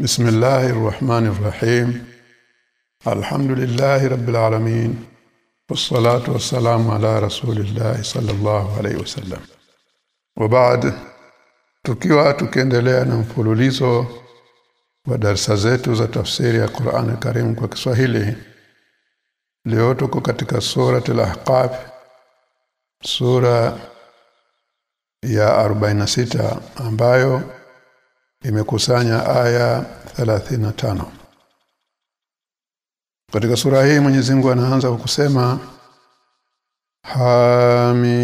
بسم الله الرحمن الرحيم الحمد لله رب العالمين والصلاة والسلام على رسول الله صلى الله عليه وسلم وبعد tukiwa tukiendelea na mfululizo wa darasa zetu za tafsiri ya Qur'an Karim kwa Kiswahili leo tuko katika sura al-Ahqaf sura ya 46 ambayo imekusanya aya 35 katika sura hii Mwenyezi Mungu anaanza kwa kusema Hamim.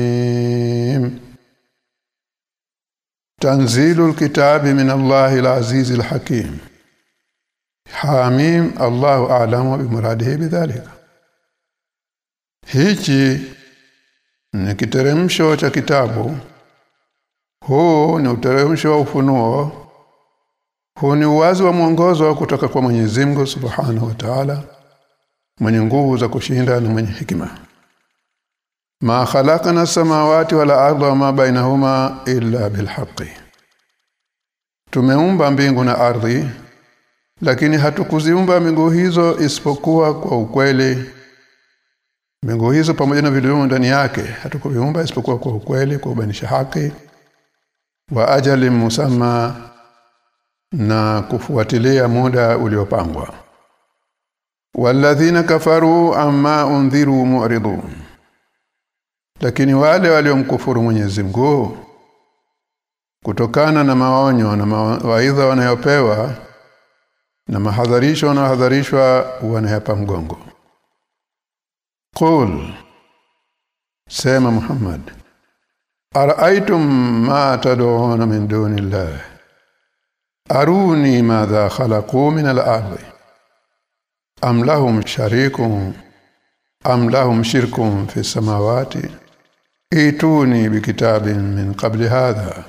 Tanzilul kitabi min Allahil Azizil Hakim. Hamim Allahu a'lamu bimuradihi bidhalika. Hichi ni kiteremsho cha kitabu. Huu ni uteremsho wa ufunuo huu ni uwazi wa mwongozo kutoka kwa Mwenyezi Mungu Subhanahu wa Ta'ala mwenye nguvu za kushinda na mwenye hikima ma khalaqna samawati wala ardha ma bainahuma illa bilhaqqi tumeumba mbingu na ardhi lakini hatukuziumba mbingu hizo isipokuwa kwa ukweli. Mbingu hizo pamoja na vilivyomo ndani yake hatukuviumba isipokuwa kwa ukweli kwa ubanisha haki wa ajali musamma na kufuatilia muda uliopangwa. Walladhina kafaru amma undhiru mu'ridun lakini wale waliomkufuru Mwenyezi Mungu kutokana na maonyo na mawaidha wanayopewa na mahadharisho wanaohadharishwa wanayapa mgongo. Qul Sema Muhammad Ara'aytum ma tad'una min duni dunillah Aruni madha khalaqu min al-ardi. Am lahum sharikun am lahum shirkun fi samawati. Ituni bikitabin min qabli hadha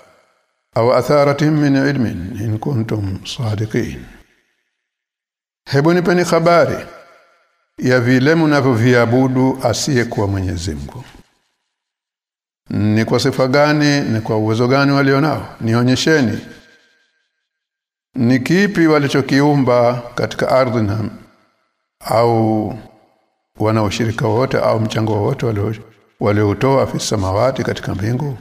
au atharatin min ilmin in kuntum sadiqin. Hebu nipeni habari ya vile mnavyoviabudu asiyekuwa Mwenyezi Mungu. Ni kwa sifa gani ni kwa uwezo gani walionao? Nionyesheni ni kipi walichokiumba katika ardhi au wana ushirika wote au mchango wote waliotoa fi samawati katika mbingu?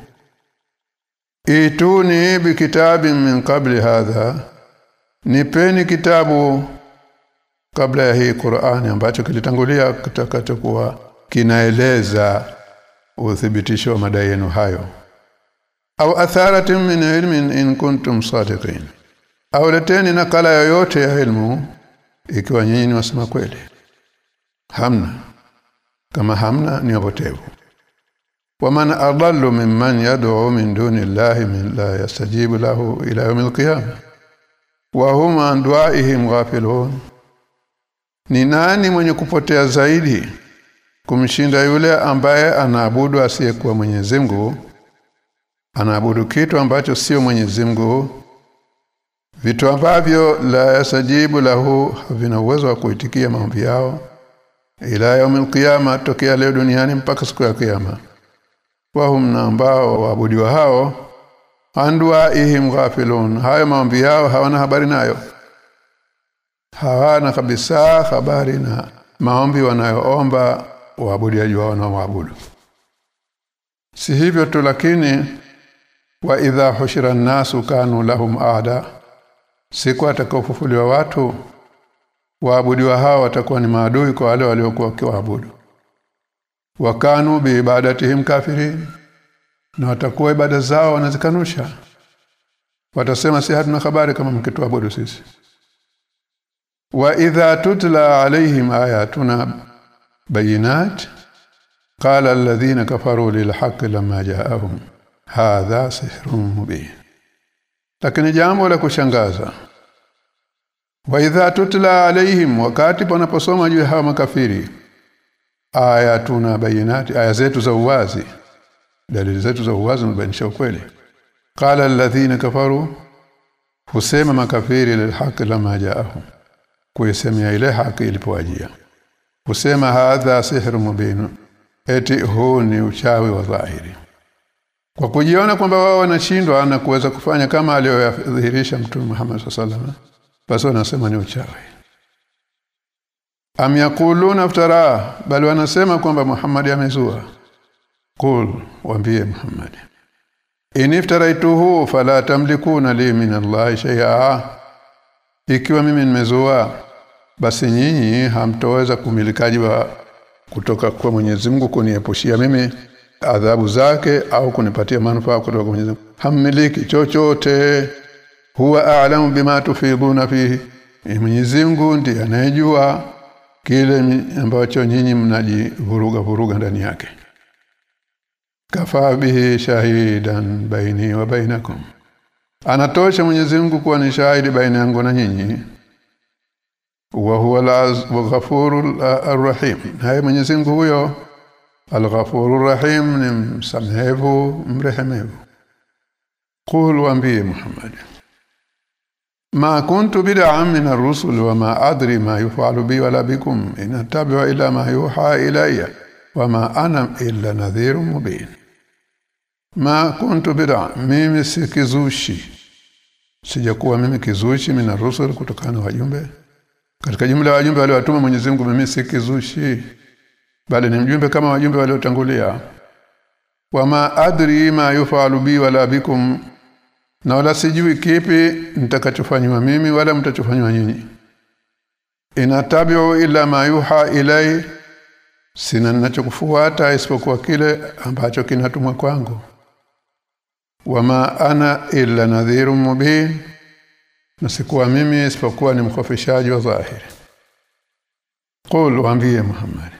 Ituni bi kitabi min qabli hadha nipeni kitabu kabla ya hii Qur'ani ambacho kilitangulia kitakachokuwa kinaeleza uthibitisho wa madai yenu hayo. Au atharatin min ilmin in kuntum sadiqin au leteni nakala yoyote ya ilmu ikiwa nyinyi ni wasema kweli. Hamna. Kama hamna ni wapotevu. Waman adallu mimman yad'u min duni llahi min la yastajibu lahu ila yawm alqiyamah wa hum an du'aihim ghafilun. Ni nani mwenye kupotea zaidi kumshinda yule ambaye anaabudu asiyekuwa Mwenyezi Mungu? Anaabudu kitu ambacho sio Mwenyezi Mungu vitu ambavyo la yasajibu lahu vina uwezo wa kuitikia maombi yao ila yaumil qiyama tokea leo duniani mpaka siku ya kiyama. Wahum na ambao waabudiwa hao andwa ihim ghafilun hayo maombi yao hawana habari nayo. Hawana kabisa habari na maombi wanayoomba waabudiaji wao na waabudu. Si hivyo tu lakini wa idha hushira nasu kanu lahum aada siku atakaofufuliwa watu waabudiwa hao watakuwa ni maadui kwa wale waliokuwa wakiwaabudu. Wakanu biibadatihim kafirin na watakuwa ibada zao wanazikanusha. Watasema si hatuna habari kama mkituabudu sisi. Wa idha tutla alaihim ayatuna bayinat qala alladhina kafaru lilhaqqi lamma ja'ahum hadha sihrun mubin lakini jambo la kushangaza wa idha tutla alaihim wakati panaposoma juu hawa makafiri aya tuna bayinati aya zetu za uwazi dalili zetu za uwazi mbainisha ukweli. Qala alladhina kafaru husema makafiri lilhaqi lama ja'ahum kuisemea ile haki ilipowajia husema hadha sihru mubin eti huu ni uchawi wa dhahiri kwa kujiona kwamba wao wanashindwa na kuweza kufanya kama aliyodhihirisha mtume Muhammad sallallahu basi wanasema ni uchawi. Am yakuluna aftara bali wanasema kwamba Muhammad amezua. Qul waambie Muhammad. In iftaraituhu fala tamlikuna li min Allah shay'a. Ikiwa mimi nimezua basi nyinyi hamtoweza kumilikaji wa kutoka kwa Mwenyezi Mungu kuniepushia mimi adhabu zake au kunipatia manufaa kutoka kwa Mwenyezi hammiliki chochote. Huwa a'lamu bima tufiduna fihi. Mwenyezi Mungu ndiye anayejua kile ambacho nyinyi mnajivuruga vuruga ndani yake. Kafa bihi shahidan baini wa bainakum. Anatosha Mwenyezi Mungu kuwa ni shahidi baina yangu na nyinyi. Wa huwa al-ghafurur rahim haye Mwenyezi Mungu huyo Al-Ghafurur Rahim ni msamhevu mrehemevu. Qul waambie Muhammad. Ma kuntu bid'an min ar-rusul wa ma adri ma yuf'alu bi wala bikum in attabi'u illa ma yuha ilayya wa ma ana illa nadhirun mubin. Ma kuntu bid'an mimi sikizushi sijakuwa mimi kizushi min ar-rusul kutokana na wajumbe. Katika jumla ya wajumbe waliowatuma Mwenyezi Mungu mimi sikizushi bali ni mjumbe kama wajumbe waliotangulia. Wama adri ma yufalu bi wala bikum na wala sijui kipi nitakachofanywa mimi wala mtachofanywa nyinyi. Inatabiu ila ma yuha ilai sina ninachokufuata isipokuwa kile ambacho kinatumwa kwangu. Wama ana illa nadhiru mubin na sikuwa mimi isipokuwa ni mkhofishaji wa dhahiri. Qul waambie muhammad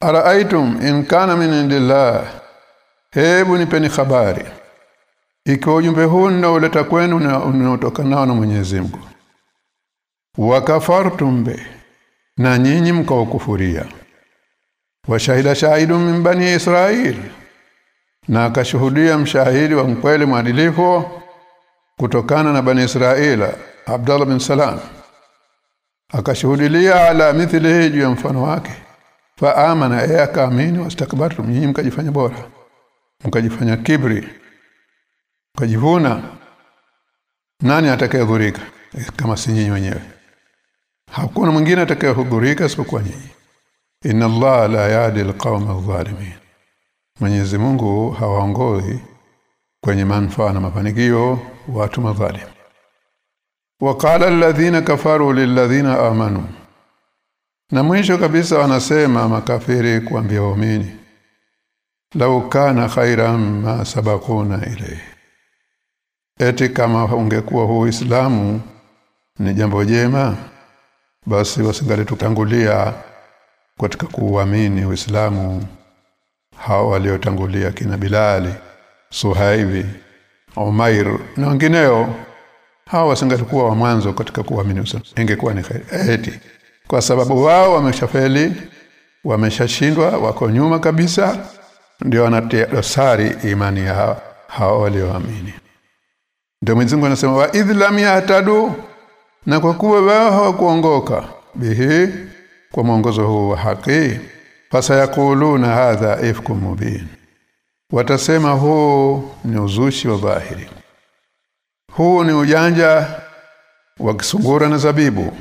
araaitum in kana min indillah. Hebu nipeni habari. Ikiwa ujumbe huu unaoleta kwenu na unaotoka nao na Mwenyezi Mungu. Wakafartum be na nyinyi mkaokufuria washahida shahidu min bani Israil. Na akashuhudia mshahidi wa mkweli mwadilifu kutokana na bani Israila Abdullah bin Salam. Akashuhudia ala mithlihi juu ya mfano wake fa amana ya kaamini wastakbartum nyinyi mkajifanya bora mkajifanya kibri mkajivuna. Nani atakayehudhurika eh, kama si nyinyi wenyewe. Hakuna mwingine atakayehudhurika isipokuwa nyinyi. Inna allaha la yadi alqawma adh-dhalimin. Mwenyezi Mungu hawaongozi kwenye manufaa na mafanikio watu madhalim. Waqala alladhina kafaru lilladhina amanu na mwisho kabisa wanasema makafiri kuambia waumini lau kana khairan ma sabakuna ilayhi. Eti kama ungekuwa huu Uislamu ni jambo jema basi wasingalitutangulia katika kuuamini Uislamu hao waliotangulia kina Bilali Suhaibi Umair na wengineo. Hao wasingalikuwa wa mwanzo katika kuamini Uislamu. Ingekuwa ni khair eti kwa sababu wao wameshafeli wameshashindwa wako nyuma kabisa ndio wanatia dosari imani ya hao walioamini. Ndio Mwenyezi anasema wa idlam yahtadu na kwa kuwa wao hawakuongoka bihi kwa mwongozo huu wa haki fasayakuluna hadha ifkum mubin. Watasema huu ni uzushi wa dhahiri. Huu ni ujanja wa kisungura na zabibu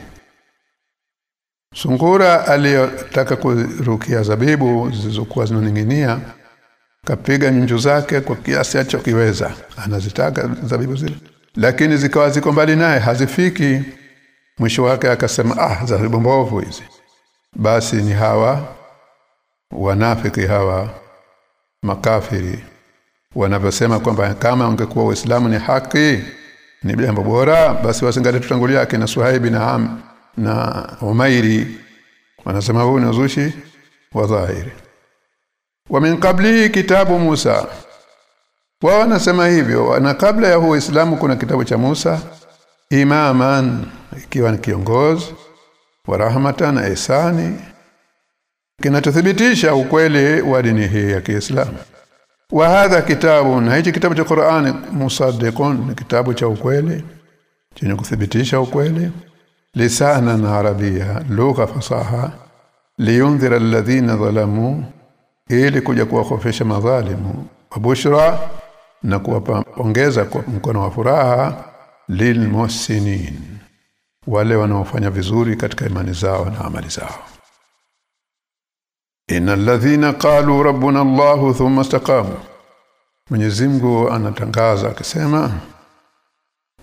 sungura aliyotaka kurukia zabibu zilizokuwa zinaning'inia kapiga nyunju zake kwa kiasi alichokiweza. Anazitaka zabibu zile. Lakini zikawa ziko mbali naye hazifiki. Mwisho wake akasema ah zabibu mbovu hizi. Basi ni hawa wanafiki hawa makafiri wanavyosema kwamba kama ungekuwa uislamu ni haki ni jambo bora basi wasingaletutangulia kina Suhaib na Am na Umairi wanasema huu ni uzushi wa dhahiri. Wa min qabli kitabu Musa. Wao wanasema hivyo na kabla ya huo Uislamu kuna kitabu cha Musa imaman ikiwa ni kiongozi wa rahmatan na ihsani kinachothibitisha ukweli wa dini hii ya Kiislamu. Wa hadha kitabu na hichi kitabu cha Qur'ani musaddiqun ni kitabu cha ukweli chenye kuthibitisha ukweli lisana عربيا lugha fasaha liyundhira alladhina dhalamu ili kuja kuwakofesha madhalimu wabushra na kuwapa ongeza kwa mkono wa furaha lilmuhsinin wale wanaofanya vizuri katika imani zao na amali zao innal ladhina qalu rabbuna Allah thumma istaqamu Mwenyezi Mungu anatangaza akisema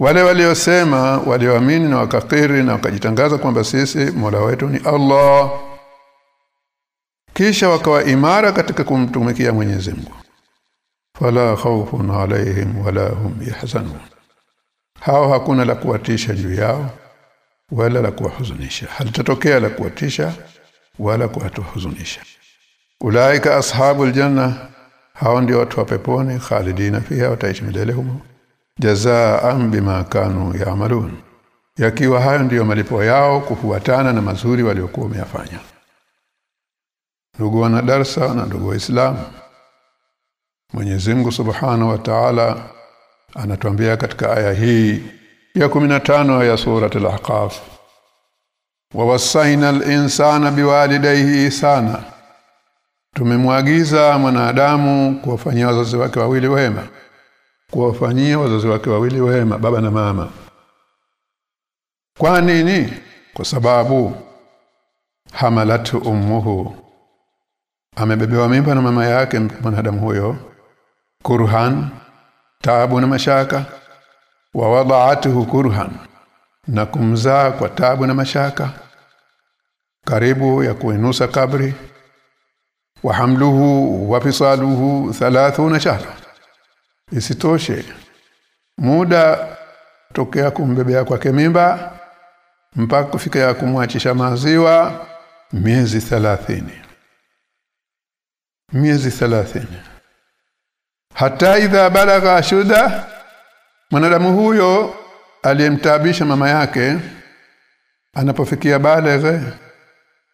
wale waliosema walioamini na wakakiri na wakajitangaza kwamba sisi Mola wetu ni Allah. Kisha wakawa imara katika kumtumikia Mwenyezi Mungu. Fala khawfun alaihim wala hum yahzanun. Hao hakuna la kuwatisha juu yao wala la kuwahuzunisha. Halitatokea la kuwatisha wala kuwatuhuzunisha. Ulaika ashabul janna hao ndio watu wa peponi khalidina fiha wataishi milele humo jazaan bima kanu yaamalun yakiwa hayo ndiyo malipo yao kufuatana na mazuri waliokuwa wameyafanya. Ndugu wana darsa na ndugu waislamu Mwenyezi Mungu Subhanahu wa Ta'ala anatuambia katika aya hii ya 15 ya sura al-Ahqaf wa wasaina al-insana biwalidayhi sana tumemwagiza mwanadamu kuwafanyia wazazi wake wawili wema kuwafanyia wazazi wake wawili wema baba na mama. Kwa nini? Kwa sababu hamalatu ummuhu. Amebebewa mimba na mama yake mwanadamu huyo. Kurhan taabu na mashaka. Wa wada'atuhu kurhan na kumzaa kwa taabu na mashaka. Karibu ya kuinusa kabri. Wa hamluhu wa fisaluhu 30 shahra isitoshe muda tokea kumbebea kwake mimba mpaka kufika ya kumwachisha maziwa miezi 30 miezi 30 hata idha balagha shuda mwanadamu huyo aliyemtabisha mama yake anapofikia baleghe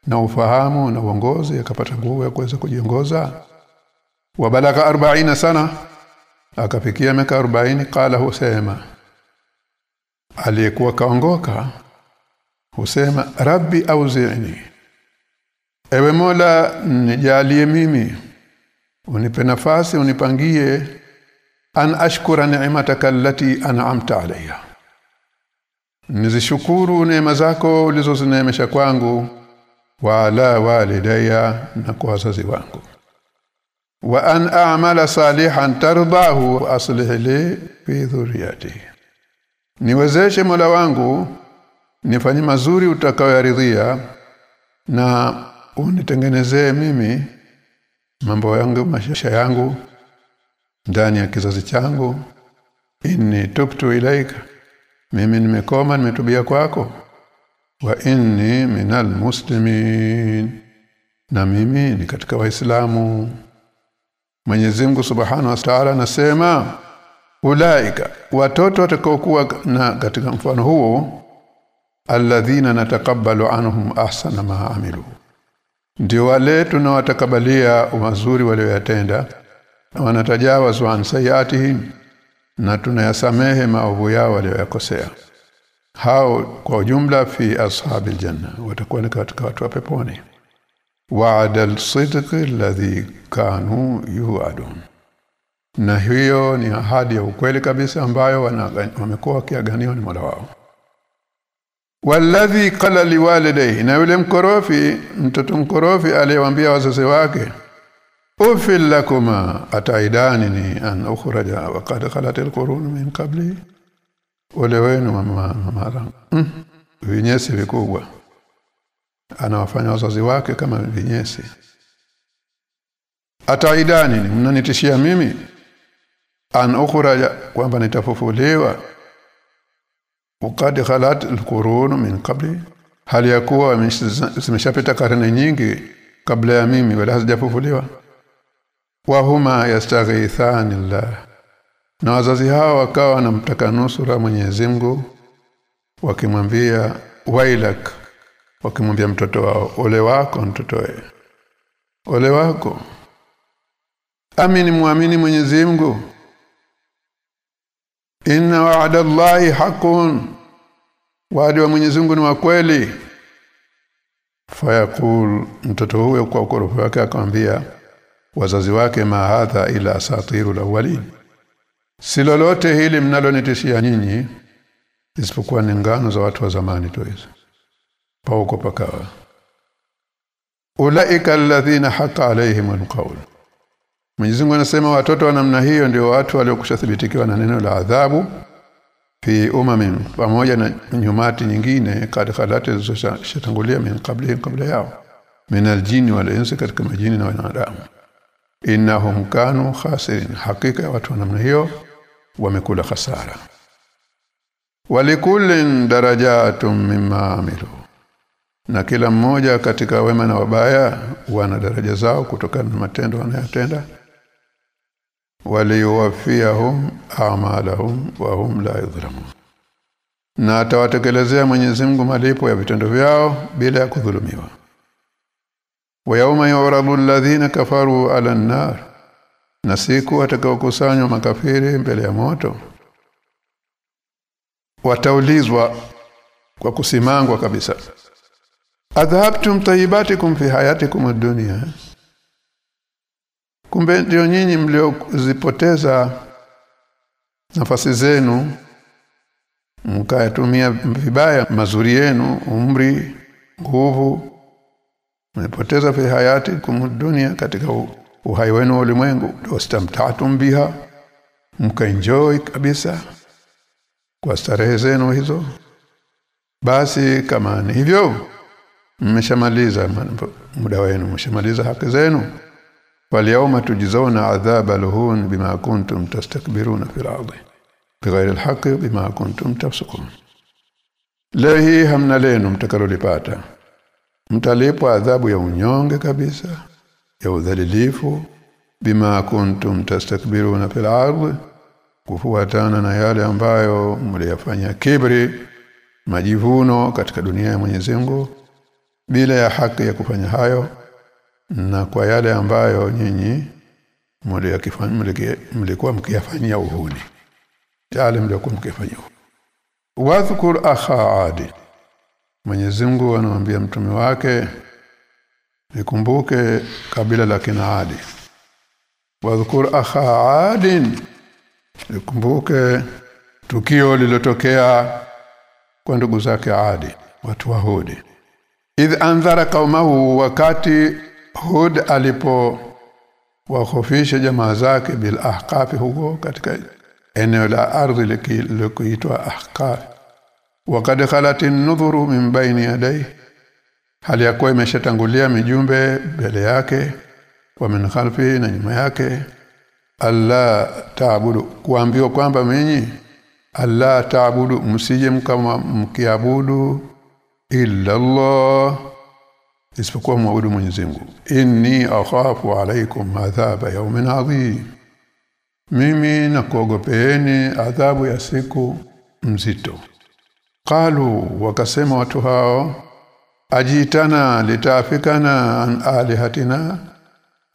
na ufahamu na uongozi akapata nguvu ya kuweza kujiongoza wa balagha 40 sana akafikia miaka 40 qala husema. Aliyekuwa kaongoka husema rabbi auzi'ni ewe mola nijalie mimi unipe nafasi unipangie an ashkura ni'mataka allati an'amta alayya nizishukuru neema zako ulizozineemesha kwangu wa ala walidayya na kwa wazazi wangu wa an a'mala salihan tardahu wa aslih li fi dhurriyyati niwezeshe mola wangu nifanye mazuri utakayoridhia na unitengenezee mimi mambo yangu maisha yangu ndani ya kizazi changu. Inni tubtu ilaika mimi nimekoma nimetubia kwako. Wa inni minal muslimin na mimi ni katika waislamu Mwenyezi Mungu Subhanahu wa Ta'ala anasema ulaika watoto watakaokuwa na katika mfano huo alladhina nataqabbalu anhum ahsana ma amilu. Ndio wale tunawatakabalia mazuri walioyatenda wanatajawazu an sayiatihim na tunayasamehe maovu yao walioyakosea hao kwa ujumla fi ashabil janna watakuwa katika watu wa peponi wa'ada الصدق الذي كانوا يوعدون na hiyo ni ahadi ya ukweli kabisa ambayo wamekuwa wakiaganiwa ni Mola wao. Walladhi qala liwalidayhi. Na yule mkorofi mtoto mkorofi aliyewaambia wazazi wake ufil lakuma ataidani ni an ukhraja wa qad khalat alqurun min qabli. Wale wenu mama mama mm. vinyesi vikubwa anawafanya wazazi wake kama vinyesi. Ataidani mnanitishia mimi? An ukhraja kwamba nitafufuliwa. Ukadi khalat alqurun min qabli. Hali yakuwa zimeshapita karne nyingi kabla ya mimi wala hazijafufuliwa. Wa huma yastaghithani Allah. Na wazazi hao wakawa wanamtaka nusura Mwenyezi Mungu wakimwambia wailak wakimwambia mtoto wao ole wako mtoto wewe ole wako. Amini muamini Mwenyezi Mungu. Inna wa'da Allahi haqqun. Wa'di wa Mwenyezi Mungu ni wa kweli. Fayakul mtoto huyo kwa ukorofu wake akamwambia wazazi wake mahadha ila asatiru awwalin. Si lolote hili mnalonitishia nyinyi isipokuwa ni ngano za watu wa zamani tu hizo pauko pakawa ulaika alladhina haqa alaihim alqawl. Mwenyezi Mungu anasema watoto wa namna hiyo ndio watu waliokushathibitikiwa na neno la adhabu fi umamin pamoja na nyumati nyingine kad khalati zilizotangulia min kabla kabla yao. Min aljini wal insi katika majini na wanadamu. Innahum kanu khasirin hakika watu wa namna hiyo wamekula hasara walikullin darajatun mimma amilu na kila mmoja katika wema na wabaya wana daraja zao kutokana na matendo wanayotenda. Waliwafiahum a'malahum wa hum la yudhlamun. Na atawatekelezea Mwenyezi Mungu malipo ya vitendo vyao bila ya kudhulumiwa. Wa yauma yuradu alladhina kafaru ala an-nar na siku atakaokusanywa makafiri mbele ya moto wataulizwa kwa kusimangwa kabisa adhabtum tayyibatikum fi hayatikum ad-dunya. Kumbe ndio nyinyi mliozipoteza nafasi zenu mkayatumia vibaya mazuri yenu umri nguvu mmepoteza fi hayati dunia katika uhai wenu wa ulimwengu. Wastamtatum biha mkaenjoy kabisa kwa starehe zenu hizo. Basi kama ni hivyo mmeshamaliza muda wenu mmeshamaliza haki zenu. Walyauma tujzauna adhaba luhun bima kuntum tastakbiruna fil ardi bighayri alhaq bima kuntum tafsukun. Leo hii hamna lenu mtakalolipata. Mtalipwa adhabu ya unyonge kabisa ya udhalilifu bima kuntum tastakbiruna fil ardi kufuatana na yale ambayo mliyafanya kibri majivuno katika dunia ya Mwenyezi Mungu bila ya haki ya kufanya hayo na kwa yale ambayo nyinyi mlikuwa mkiyafanyia uhuni. Yale mlikuwa mkiyafanyia wadhkur akha adi. Mwenyezi Mungu anamwambia mtume wake nikumbuke kabila la Kinaadi wadhkur akha adin. Nikumbuke tukio lililotokea kwa ndugu zake Adi watu wa Hudi idh anzara qaumahu wakati Hud alipo wakhofisha jamaa zake bil ahqaf huko katika eneo la ardhi likiitwa ahqaf wakad khalat an-nudhuru min bayni yadayhi hali yakuwa imeshatangulia mijumbe mbele yake wa min khalfi na nyuma yake alla taabudu kuambiwa kwamba mwenye alla taabudu msije mkama mkiabudu illa Allah isipokuwa muabudu Mwenyezi Mungu. Inni akhafu alaikum adhaba yawmin adhim. Mimi nakuogopeeni adhabu ya siku mzito. Qalu wakasema watu hao ajitana litafikana an alihatina?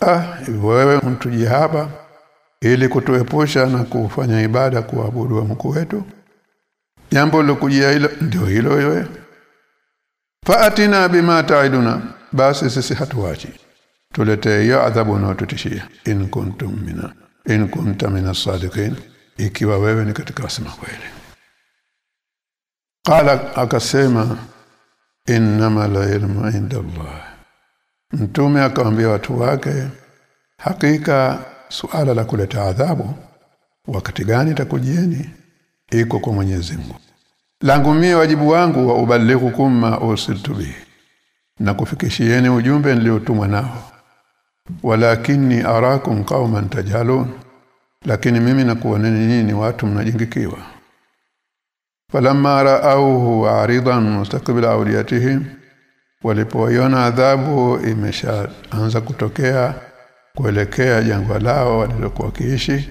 Ah wewe mtu jihaba ili kutuepusha na kufanya ibada kuabudu wa mkuu wetu. Jambo lokujia hilo ndio hilo wewe faatina bima taiduna. Basi sisi hatuachi. Tuletee hiyo adhabu unaotutishia. In kuntum mina. In kunta mina sadiqin. Ikiwa wewe ni katika wasema kweli. Qala akasema innama la ilmu inda Allah. Mtume akamwambia watu wake hakika suala la kuleta adhabu wakati gani takujieni iko kwa Mwenyezi Mungu langu mie wajibu wangu wa ubalighukum ma ursiltu bihi. Na kufikishieni ujumbe niliotumwa nao. Walakini arakum qauman tajhalun lakini mimi nakuoneni nyinyi watu mnajingikiwa. Falamma ra'awhu aridan mustaqbil awliyatihim walipoiona adhabu imeshaanza kutokea kuelekea jangwa lao walilokuwa kiishi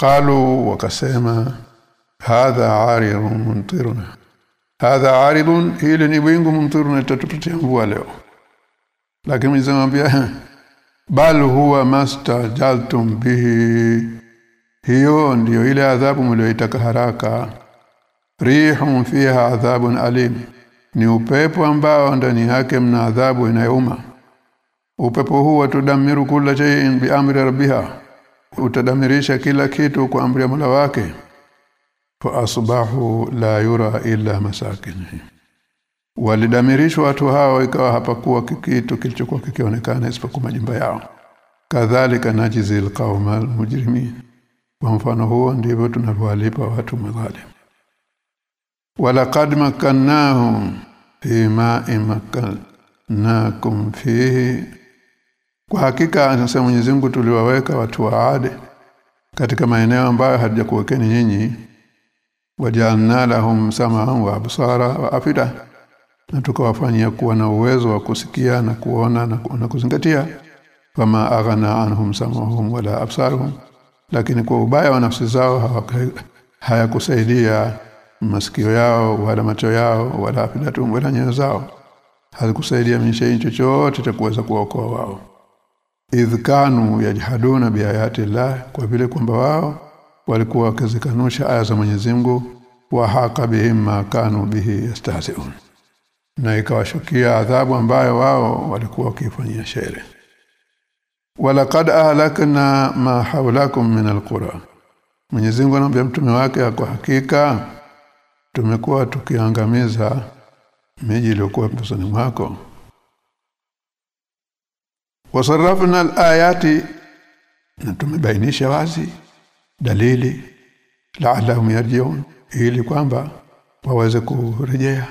qalu wakasema hadha aridun mumtiruna hadha aridun hili ni wingu mumtiruna tatupatia mvua leo. Lakini mzamwambia bal huwa mastajaltum bihi. Hiyo ndiyo ile adhabu mlioitaka haraka. Rihum fiha adhabun alim. Ni upepo ambao ndani yake mna adhabu inayouma. Upepo huu watudamiru kula shay'in bi amri rabbiha. Utadamirisha kila kitu kwa amri ya Mola wake fa asbahu la yura illa masakinihim walidamirishwa watu hao ikawa hapakuwa kitu kilichokuwa kikionekana isipokuwa majumba yao. Kadhalika najizi qaumal mujrimin kwa mfano huo ndivyo tunavyowalipa watu madhalim. Walaqad makannahum fi ma'in makkannakum fihi. Kwa hakika anasema Mwenyezi Mungu tuliwaweka watu wa Ade katika maeneo ambayo hatujakuwekeni nyinyi wajalna lahum sam'an wa absara wa afida. Na tukawafanyia kuwa na uwezo wa kusikia na kuona na, na kuzingatia. Kama aghana anhum sam'uhum wala absaruhum. Lakini kwa ubaya wa nafsi zao hayakusaidia masikio yao wala macho yao wala afidatum wala nyoyo zao. Hazikusaidia mishei chochote cha kuweza kuokoa wao. Idh kanu yajhaduna biayati llah kwa vile kwamba wao walikuwa wakizikanusha aya za Mwenyezi Mungu wa haka bihim ma kanu bihi yastahzi'un. Na ikawashukia adhabu ambayo wao walikuwa wakifanyia shere. Walaqad ahlakna ma hawlakum min alqura. Mwenyezi Mungu anamwambia mtume wake kwa hakika tumekuwa tukiangamiza miji iliyokuwa pembezoni mwako. Wasarrafna alayati na tumebainisha wazi dalili la'allahum yarji'un ili kwamba waweze kurejea.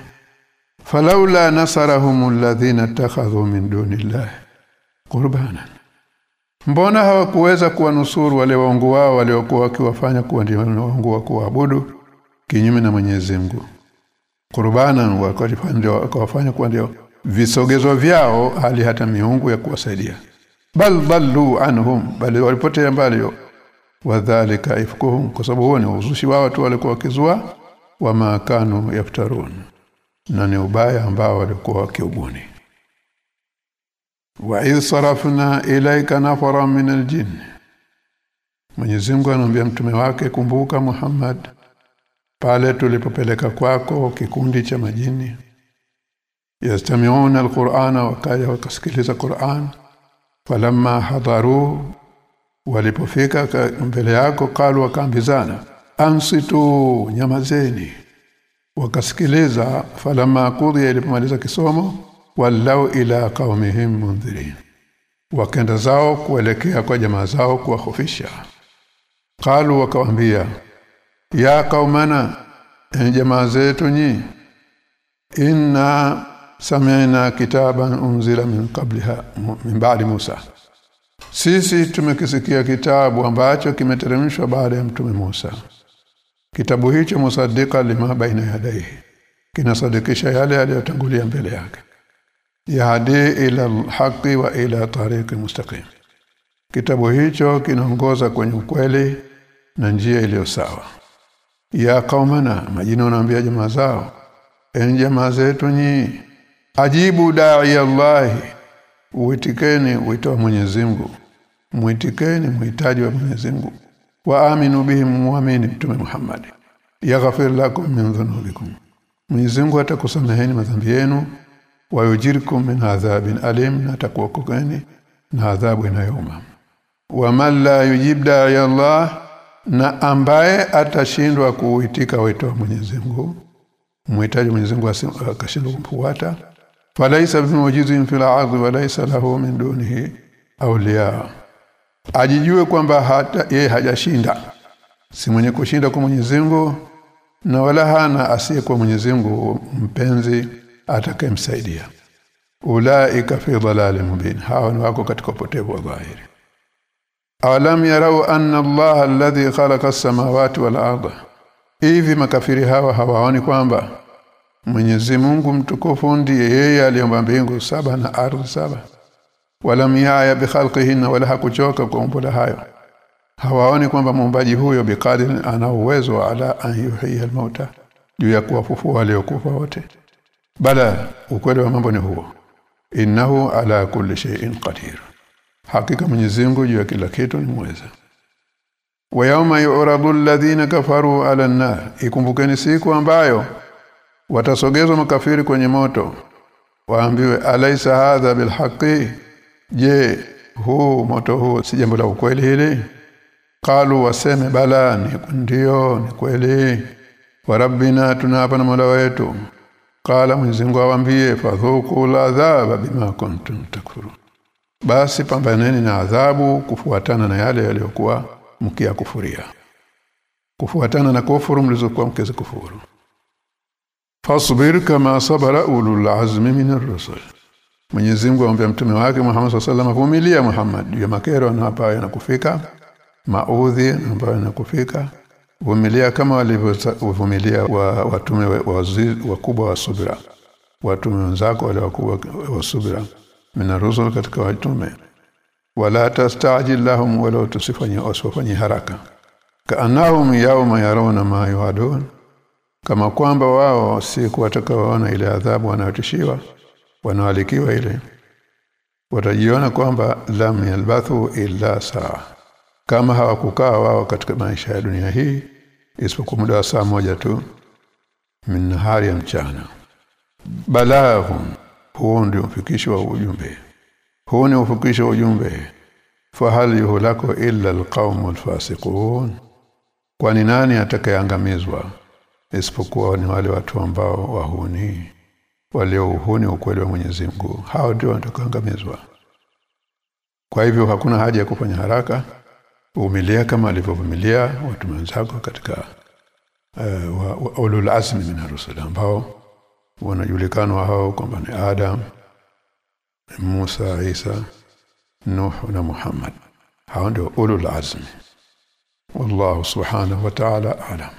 Falaula nasarahum alladhina takhadhu min dunillahi qurbana. Mbona hawakuweza kuwanusuru wale waungu wao waliokuwa wakiwafanya kuwa ndio waungu wa kuabudu kinyume na Mwenyezi Mungu? Qurbana wakawafanya kuwa ndio visogezo vyao hali hata miungu ya kuwasaidia. Bal dallu anhum bali walipotea mbali wadhālika ifkuhum kwa sababu huo ni uzushi wao tu walikuwa wakizua wa makanu yaftarun. Na ni ubaya ambao walikuwa wakiubuni. Wa idh sarafna ilayka nafara min aljinn. Mwenyezi Mungu anamwambia mtume wake kumbuka Muhammad pale tulipopeleka kwako kikundi cha majini. Yastami'una alqur'ana wakaja wakasikiliza Qur'an. Falamma hadaru walipofika mbele yako kalu wakaambizana ansitu nyamazeni. Wakasikiliza falama kudhi ilipomaliza kisomo wallau ila qaumihim mundhirin wakenda zao kuelekea kwa jamaa zao kuwahofisha. Qalu wakawambia ya qaumana jamaa zetu nyi inna sami'na kitaban unzila min qabliha min ba'di Musa sisi tumekisikia kitabu ambacho kimeteremshwa baada ya mtume Musa. Kitabu hicho musaddiqa lima baina yadayhi. Kinasadikisha yale yaliyotangulia mbele yake. Yahdi ila alhaqi wa ila tariqi mustaqim. Kitabu hicho kinaongoza kwenye ukweli na njia iliyo sawa. Ya qaumana majina wanaambia jamaa zao Enyi jamaa zetu nyi ajibu da'i Allah uitikeni wito wa Mwenyezi Mungu. Muitikeni muhitaji wa Mwenyezi Mungu. Wa aminu bihi muamini mtume Muhammad. Yaghfir lakum min dhunubikum. Mwenyezi Mungu atakusameheni madhambi yenu. Wa yujirkum min adhabin alim na atakuokokeni na adhabu inayouma wa man la yujib da'i Allah na ambaye atashindwa kuitika wito wa Mwenyezi Mungu. Muhitaji Mwenyezi Mungu akashindwa kumfuata falaisa bimujizin fil ardi walaisa lahu min dunihi awliya ajijue kwamba hata yeye hajashinda. Si mwenye kushinda kwa Mwenyezi na wala hana asiye kwa Mwenyezi mpenzi atakayemsaidia. Ulaika fi dhalalin mubin. Hawa ni wako katika upotevu wa dhahiri. Awalam yarau anna allaha alladhi khalaqa as-samawati wal arda hivi makafiri hawa hawaoni kwamba Mwenyezi Mungu mtukufu ndiye yeye aliumba mbingu saba na ardhi saba. Wala miaya bi bikhalqihinna wala hakuchoka kwa umbo hayo. Hawaoni kwamba muumbaji huyo bi ana uwezo ala an yuhyiya almauta juu ya kuwafufua waliokufa wote. Bala ukweli wa mambo ni huo. Innahu ala kulli shay'in qadir. Hakika Mwenyezi Mungu juu ya kila kitu ni mweza. Wa yawma yu'radu alladhina kafaru ala an-nar. Ikumbukeni siku ambayo watasogezwa makafiri kwenye moto. Waambiwe alaisa hadha bilhaqi? Je huu moto huu si jambo la ukweli hili? Qalu waseme bala ni ndio ni kweli. Wa rabbina tunapa na mola wetu. Qala Mwenyezi awambie fadhuku ladhaba bima kuntum takfurun. Basi pambaneni na adhabu kufuatana na yale yaliyokuwa mkiyakufuria. Kufuatana na kufuru mlizokuwa mkizikufuru fasbir kama sabara ulul azmi min ar-rusul Mwenyezi Mungu amwambia mtume wake Muhammad sallallahu alaihi vumilia Muhammad ya makero hapa yanakufika maudhi ambayo yanakufika. Vumilia kama walivyovumilia wa watume wakubwa wa subira. Watume wenzako wale wakubwa wa subira. Min rusul katika watume. Wala tastajil lahum wala tusifanye wasifanye haraka. Kaanahum yawma yarawna ma yuadun kama kwamba wao siku waona ile adhabu wanayotishiwa wanaalikiwa ile watajiona kwamba lam yalbathu illa saa. Kama hawakukaa wao katika maisha ya dunia hii isipokuwa muda wa saa moja tu min nahari ya mchana. Balahum huo ndio ufikisho wa ujumbe. Huo ni ufikisho wa ujumbe. Fahal yuhlaku illa alqaumul fasiqun kwani nani atakayeangamizwa isipokuwa ni wale watu ambao wahuni walio uhuni ukweli wa Mwenyezi Mungu hao ndio watakaangamizwa kwa hivyo hakuna haja ya kufanya haraka umilia kama alivyovumilia watu wenzako katika uh, ulul azmi min rusul ambao wanajulikana hao kwamba ni Adam Musa Isa Nuh na Muhammad hao ndio ulul azmi والله سبحانه وتعالى أعلم